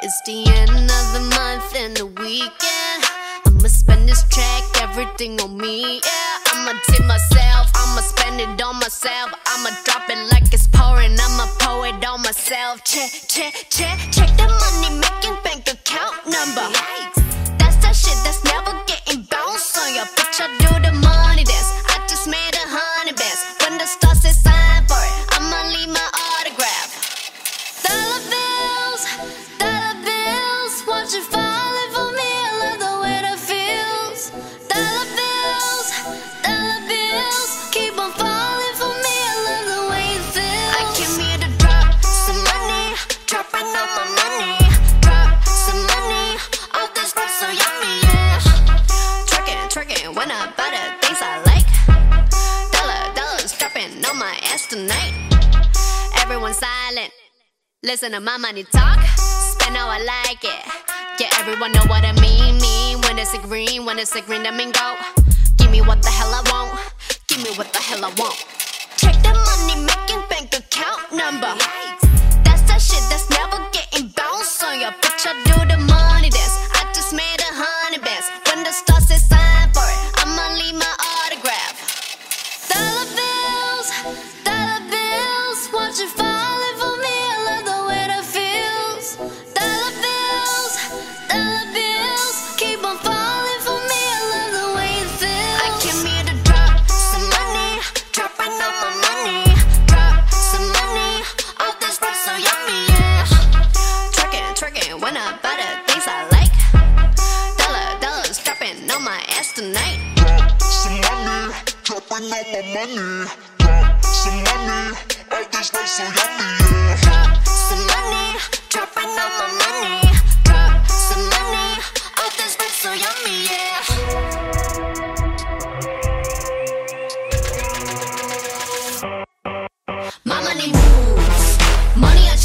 It's the end of the month and the weekend. I'ma spend this check, everything on me. Yeah, I'ma tip myself, I'ma spend it on myself. I'ma drop it like it's pouring, I'ma pour it on myself. Check, check, check, check the on tonight. Everyone silent. Listen to my money talk, spend how I like it. Yeah, everyone know what I mean. Mean when it's a green, when it's a green, I mean go. Give me what the hell I want. Give me what the hell I want. Check the money making bank account number. I buy the things I like. Dollar, dollars dropping on my ass tonight. Drop some money, dropping all my money. Drop some money, all this rap so yummy, yeah. Drop some money, dropping all my money. Drop some money, all this rap so yummy, yeah. My money moves, money I